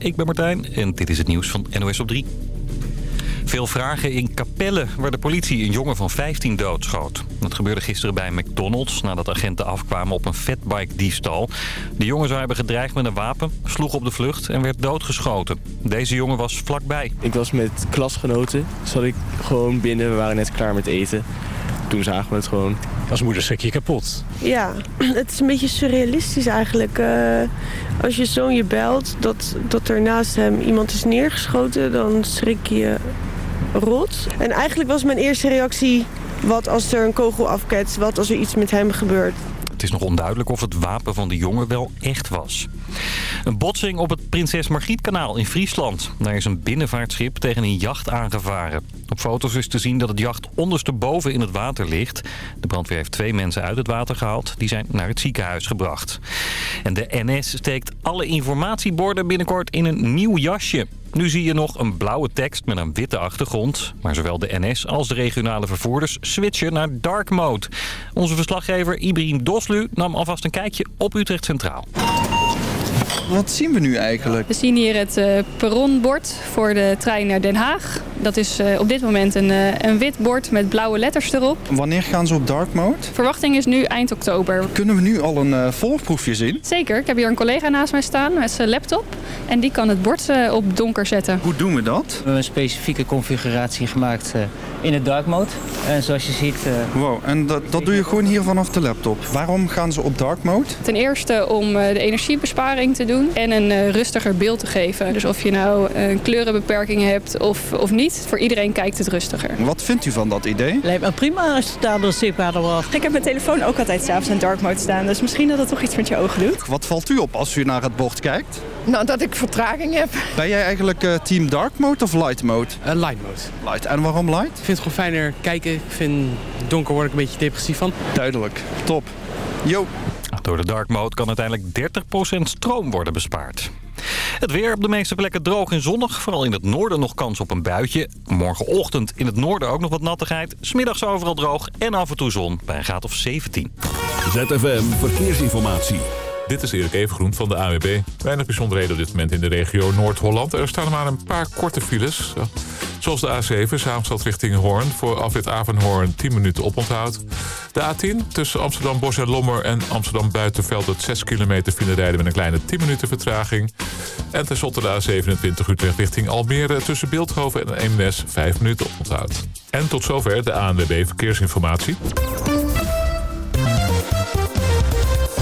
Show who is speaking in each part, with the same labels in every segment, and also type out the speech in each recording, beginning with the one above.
Speaker 1: ik ben Martijn en dit is het nieuws van NOS op 3. Veel vragen in Capelle, waar de politie een jongen van 15 doodschoot. Dat gebeurde gisteren bij McDonald's nadat agenten afkwamen op een fatbike-diefstal. De jongen zou hebben gedreigd met een wapen, sloeg op de vlucht en werd doodgeschoten. Deze jongen was vlakbij.
Speaker 2: Ik was met klasgenoten, zat ik gewoon binnen, we waren net klaar met eten. Toen zagen we het gewoon.
Speaker 3: Als moeder schrik je kapot.
Speaker 4: Ja, het is een beetje surrealistisch eigenlijk. Uh, als je zoon je belt dat, dat er naast hem iemand is neergeschoten... dan schrik je rot. En eigenlijk was mijn eerste reactie... wat als er een kogel afketst, wat als er iets met hem gebeurt.
Speaker 1: Het is nog onduidelijk of het wapen van de jongen wel echt was. Een botsing op het Prinses Margrietkanaal in Friesland. Daar is een binnenvaartschip tegen een jacht aangevaren. Op foto's is te zien dat het jacht ondersteboven in het water ligt. De brandweer heeft twee mensen uit het water gehaald. Die zijn naar het ziekenhuis gebracht. En de NS steekt alle informatieborden binnenkort in een nieuw jasje. Nu zie je nog een blauwe tekst met een witte achtergrond. Maar zowel de NS als de regionale vervoerders switchen naar dark mode. Onze verslaggever Ibrahim Doslu nam alvast een kijkje op Utrecht Centraal.
Speaker 5: Wat zien we nu eigenlijk?
Speaker 6: We zien hier het uh, perronbord voor de trein naar Den Haag. Dat is uh, op dit moment een, uh, een wit bord met blauwe letters erop.
Speaker 5: Wanneer gaan ze op dark mode?
Speaker 6: Verwachting is nu eind oktober.
Speaker 5: Kunnen we nu al een voorproefje zien?
Speaker 6: Zeker. Ik heb hier een collega naast mij staan met zijn laptop. En die kan het bord op donker zetten.
Speaker 5: Hoe doen we dat?
Speaker 7: We hebben een specifieke configuratie gemaakt in het dark mode. En zoals je ziet...
Speaker 5: Wow, en dat, dat doe je gewoon hier vanaf de laptop. Waarom gaan ze op dark mode?
Speaker 6: Ten eerste om de energiebesparing te doen en een uh, rustiger beeld te geven. Dus of je nou een kleurenbeperking hebt of, of niet, voor iedereen kijkt het rustiger.
Speaker 5: Wat vindt u van dat idee?
Speaker 8: Lijkt me prima als het daardoor zichtbaarder wordt.
Speaker 9: Ik heb mijn telefoon ook altijd s'avonds in dark mode staan, dus misschien dat het toch iets met je ogen doet.
Speaker 5: Wat valt u op als u naar het bord kijkt?
Speaker 9: Nou, dat ik vertraging heb.
Speaker 5: Ben jij eigenlijk uh, team dark mode of light mode?
Speaker 10: Uh, light mode.
Speaker 5: Light. En waarom light?
Speaker 10: Ik vind het gewoon fijner kijken. Ik vind donker word ik een beetje depressief van.
Speaker 5: Duidelijk. Top. Yo.
Speaker 1: Door de dark mode kan uiteindelijk 30% stroom worden bespaard. Het weer op de meeste plekken droog en zonnig. Vooral in het noorden nog kans op een buitje. Morgenochtend in het noorden ook nog wat nattigheid. Smiddags overal droog en af en toe zon bij een graad of 17.
Speaker 11: ZFM Verkeersinformatie.
Speaker 12: Dit is Erik Evengroen van de AWB. Weinig bijzonderheden op dit moment in de regio Noord-Holland. Er staan maar een paar korte files. Zoals de A7, Zaanstad richting Hoorn. Voor afwit Avenhoorn 10 minuten oponthoud. De A10 tussen Amsterdam Bos en Lommer en Amsterdam Buitenveld... het 6 kilometer file rijden met een kleine 10 minuten vertraging. En tenslotte de A27 Utrecht richting Almere... tussen Beeldhoven en Eemnes 5 minuten oponthoud. En tot zover de ANWB Verkeersinformatie.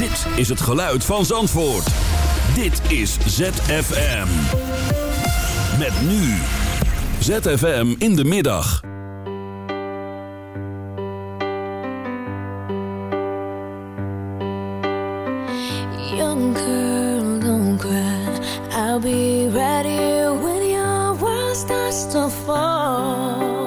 Speaker 11: Dit is het geluid van Zandvoort. Dit is ZFM. Met nu. ZFM in de middag.
Speaker 13: Young girl, don't cry. I'll be here when your world starts to fall.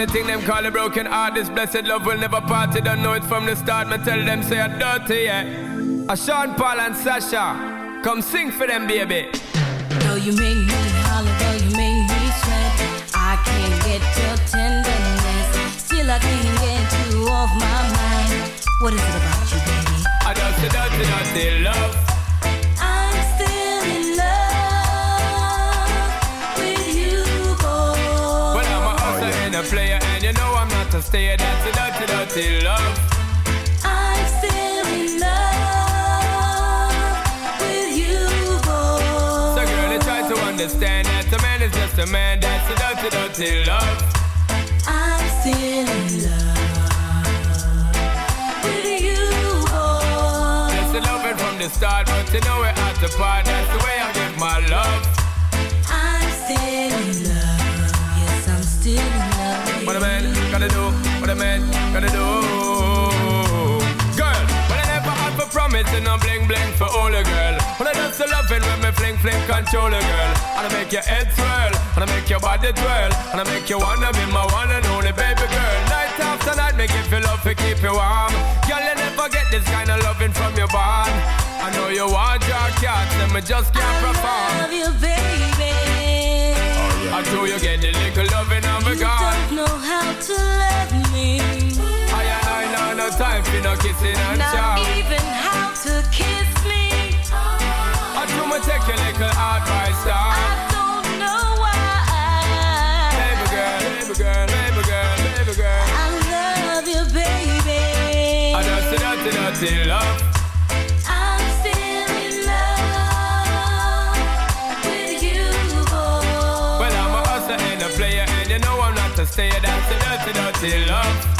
Speaker 13: The
Speaker 14: thing them call a broken heart. This blessed love will never part. You don't know it from the start. Me tell them say I'm dirty, yeah. A Sean Paul and Sasha, come sing for them, baby.
Speaker 13: Though you make me
Speaker 14: That's a dirty, dirty love.
Speaker 13: I'm still in love with you, boy.
Speaker 14: That's the loving from the start, but you know we're at the part. That's the way I give my love.
Speaker 13: I'm still in love. Yes, I'm still in love.
Speaker 14: What a man gotta do, what a man gotta do. Girl, when I never had for promising, no bling bling for all a girl. When I just love it when me fling fling control a girl. And I make your head swirl, and I make your body twirl, and I make you wanna be my one and only baby girl. Night after night, make you feel love to keep you warm. Girl, you never get this kind of loving from your bond. I know you want your cat, and me just can't perform.
Speaker 13: Love you, baby.
Speaker 14: I do you get the little loving of a
Speaker 13: You don't know how to love me.
Speaker 14: I I know no time for no kissing and
Speaker 13: Not even how to kiss
Speaker 14: I do me take your little advice down.
Speaker 13: Don't know why.
Speaker 14: Baby girl, baby girl, baby girl, baby girl.
Speaker 13: I love you, baby.
Speaker 14: I just dirty, dirty love.
Speaker 13: I'm still in love with you, boy.
Speaker 14: Well, I'm a hustler and a player, and you know I'm not a stayer. That's the dirty, dirty love.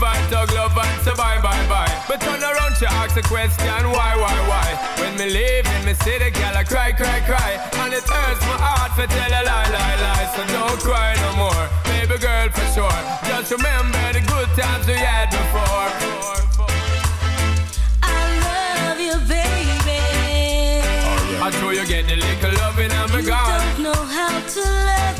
Speaker 14: Hey, I do me give her dog love and say bye, bye, bye. But turn around, she ask a question, why, why, why? When me leave in me city, girl, I cry, cry, cry. And it hurts my heart for tell a lie, lie, lie. So don't cry no more, baby girl, for sure. Just remember the good times we had before.
Speaker 13: I love you, baby.
Speaker 14: I told you get the little loving and me
Speaker 13: You
Speaker 14: gone.
Speaker 13: don't know how to love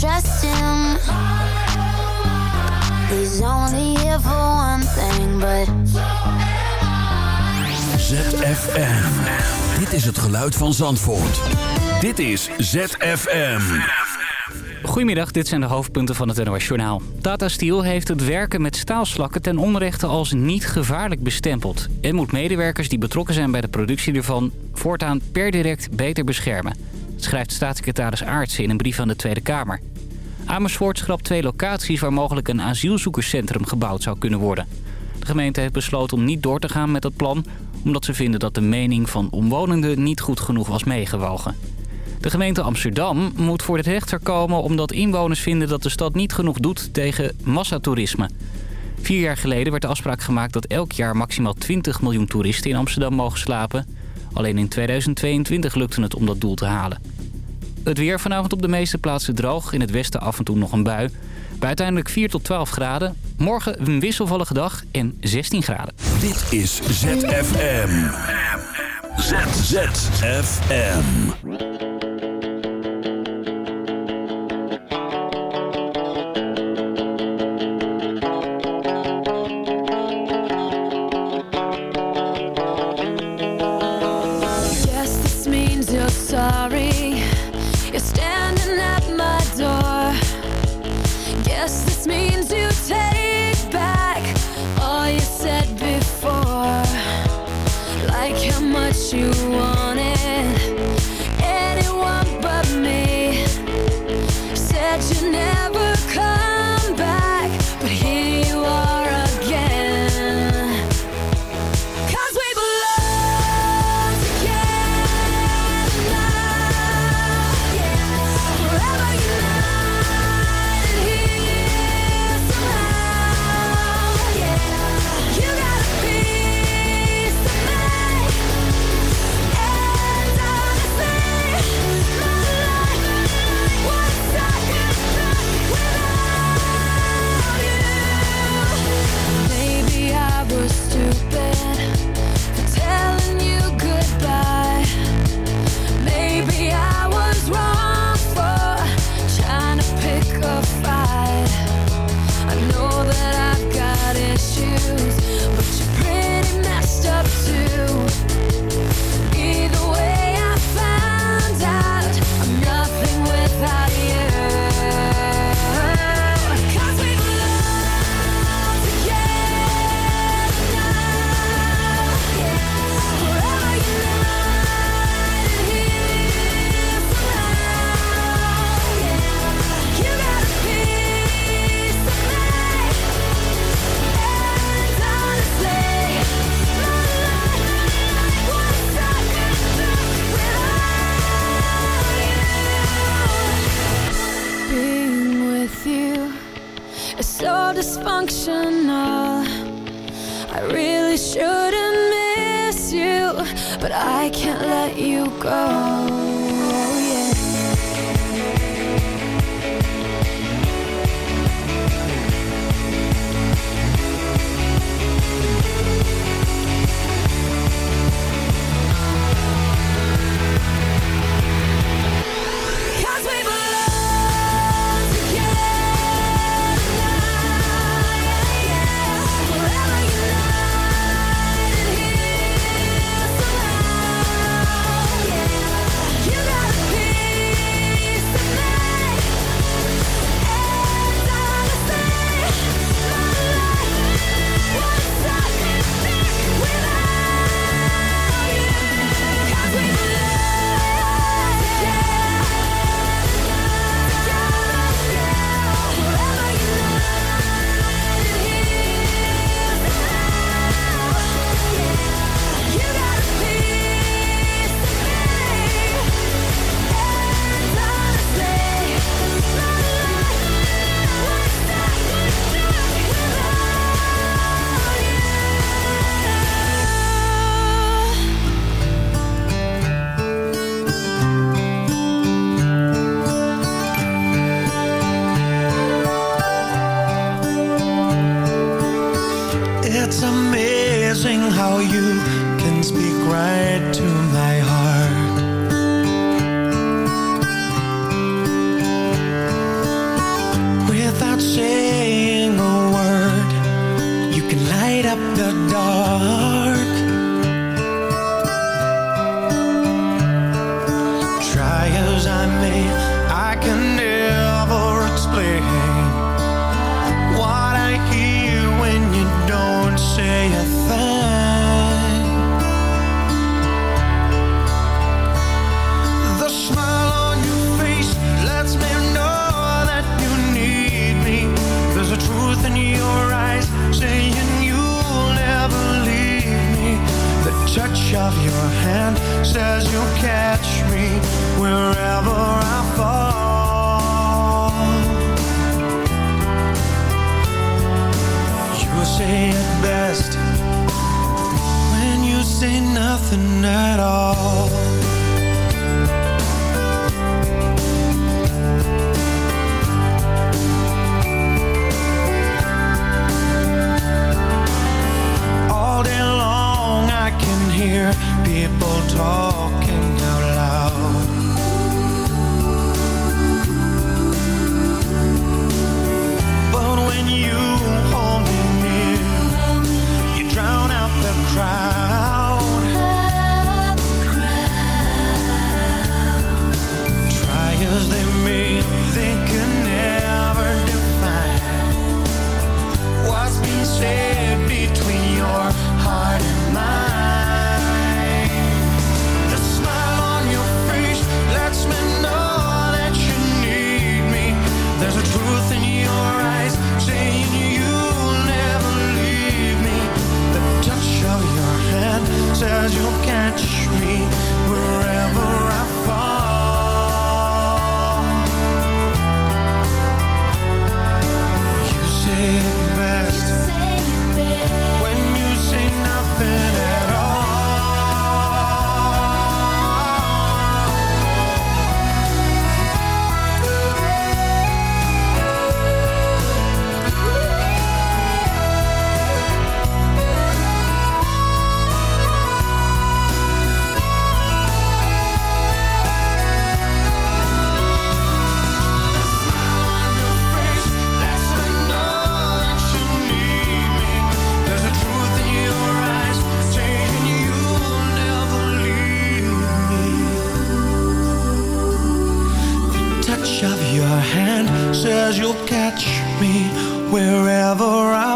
Speaker 15: Trust him. He's only here for one thing, but.
Speaker 13: ZFM. Dit is het geluid van Zandvoort. Dit is ZFM.
Speaker 16: Goedemiddag, dit zijn de hoofdpunten van het NOS Journaal. Tata Steel heeft het werken met staalslakken ten onrechte als niet gevaarlijk bestempeld... en moet medewerkers die betrokken zijn bij de productie ervan... voortaan per direct beter beschermen. Schrijft staatssecretaris Aartsen in een brief aan de Tweede Kamer. Amersfoort schrapt twee locaties waar mogelijk een asielzoekerscentrum gebouwd zou kunnen worden. De gemeente heeft besloten om niet door te gaan met dat plan... omdat ze vinden dat de mening van omwonenden niet goed genoeg was meegewogen. De gemeente Amsterdam moet voor de rechter komen omdat inwoners vinden dat de stad niet genoeg doet tegen massatoerisme. Vier jaar geleden werd de afspraak gemaakt dat elk jaar maximaal 20 miljoen toeristen in Amsterdam mogen slapen. Alleen in 2022 lukte het om dat doel te halen. Het weer vanavond op de meeste plaatsen droog. In het westen af en toe nog een bui. Bij uiteindelijk 4 tot 12 graden. Morgen een wisselvallige dag en 16 graden.
Speaker 13: Dit is ZFM. ZZFM.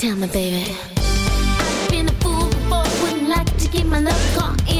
Speaker 11: Tell me,
Speaker 13: baby. Been a fool before, wouldn't like to get my love
Speaker 17: caught in.